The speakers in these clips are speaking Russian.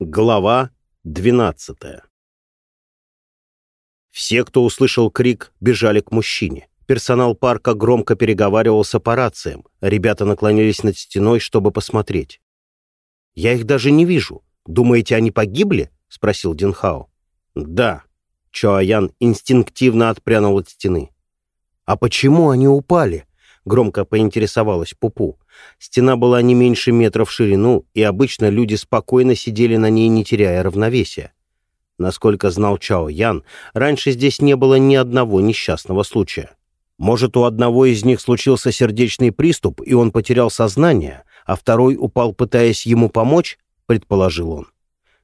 Глава 12 Все, кто услышал крик, бежали к мужчине. Персонал парка громко переговаривался по рациям. Ребята наклонились над стеной, чтобы посмотреть. «Я их даже не вижу. Думаете, они погибли?» — спросил Динхао. «Да». Чоаян инстинктивно отпрянул от стены. «А почему они упали?» — громко поинтересовалась Пупу. Стена была не меньше метра в ширину, и обычно люди спокойно сидели на ней, не теряя равновесия. Насколько знал Чао Ян, раньше здесь не было ни одного несчастного случая. Может, у одного из них случился сердечный приступ, и он потерял сознание, а второй упал, пытаясь ему помочь, предположил он.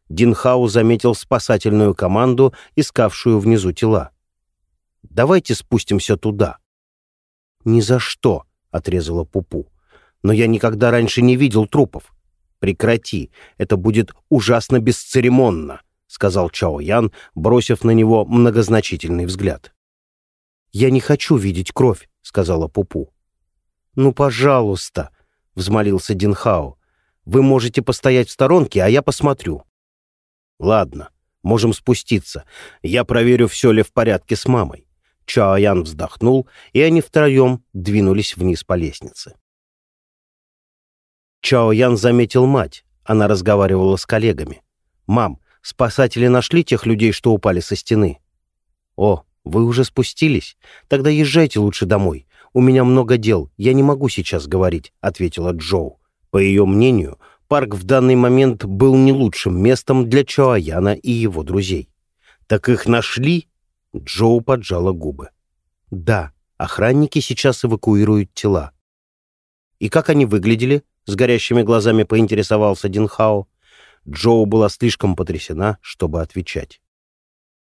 Динхау заметил спасательную команду, искавшую внизу тела. «Давайте спустимся туда». «Ни за что», — отрезала Пупу но я никогда раньше не видел трупов. Прекрати, это будет ужасно бесцеремонно, сказал Чао Ян, бросив на него многозначительный взгляд. Я не хочу видеть кровь, сказала Пупу. Ну, пожалуйста, взмолился Динхао. Вы можете постоять в сторонке, а я посмотрю. Ладно, можем спуститься. Я проверю, все ли в порядке с мамой. Чао Ян вздохнул, и они втроем двинулись вниз по лестнице. Чао Ян заметил мать. Она разговаривала с коллегами. «Мам, спасатели нашли тех людей, что упали со стены?» «О, вы уже спустились? Тогда езжайте лучше домой. У меня много дел, я не могу сейчас говорить», — ответила Джоу. По ее мнению, парк в данный момент был не лучшим местом для Чоаяна и его друзей. «Так их нашли?» — Джоу поджала губы. «Да, охранники сейчас эвакуируют тела». «И как они выглядели?» С горящими глазами поинтересовался Динхао. Джоу была слишком потрясена, чтобы отвечать.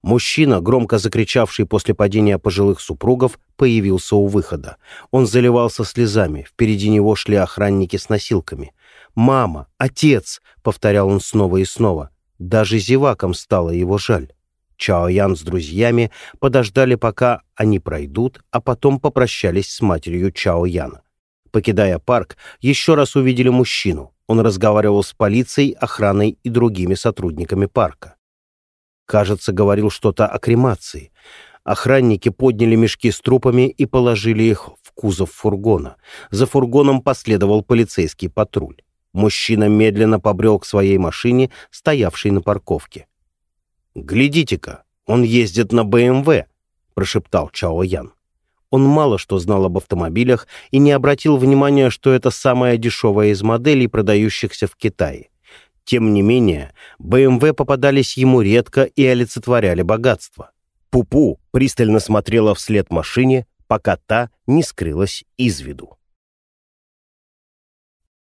Мужчина, громко закричавший после падения пожилых супругов, появился у выхода. Он заливался слезами, впереди него шли охранники с носилками. «Мама! Отец!» — повторял он снова и снова. Даже зевакам стало его жаль. Чао Ян с друзьями подождали, пока они пройдут, а потом попрощались с матерью Чао Яна. Покидая парк, еще раз увидели мужчину. Он разговаривал с полицией, охраной и другими сотрудниками парка. Кажется, говорил что-то о кремации. Охранники подняли мешки с трупами и положили их в кузов фургона. За фургоном последовал полицейский патруль. Мужчина медленно побрел к своей машине, стоявшей на парковке. «Глядите-ка, он ездит на БМВ», — прошептал Чао Ян. Он мало что знал об автомобилях и не обратил внимания, что это самая дешевая из моделей, продающихся в Китае. Тем не менее, БМВ попадались ему редко и олицетворяли богатство. Пупу пристально смотрела вслед машине, пока та не скрылась из виду.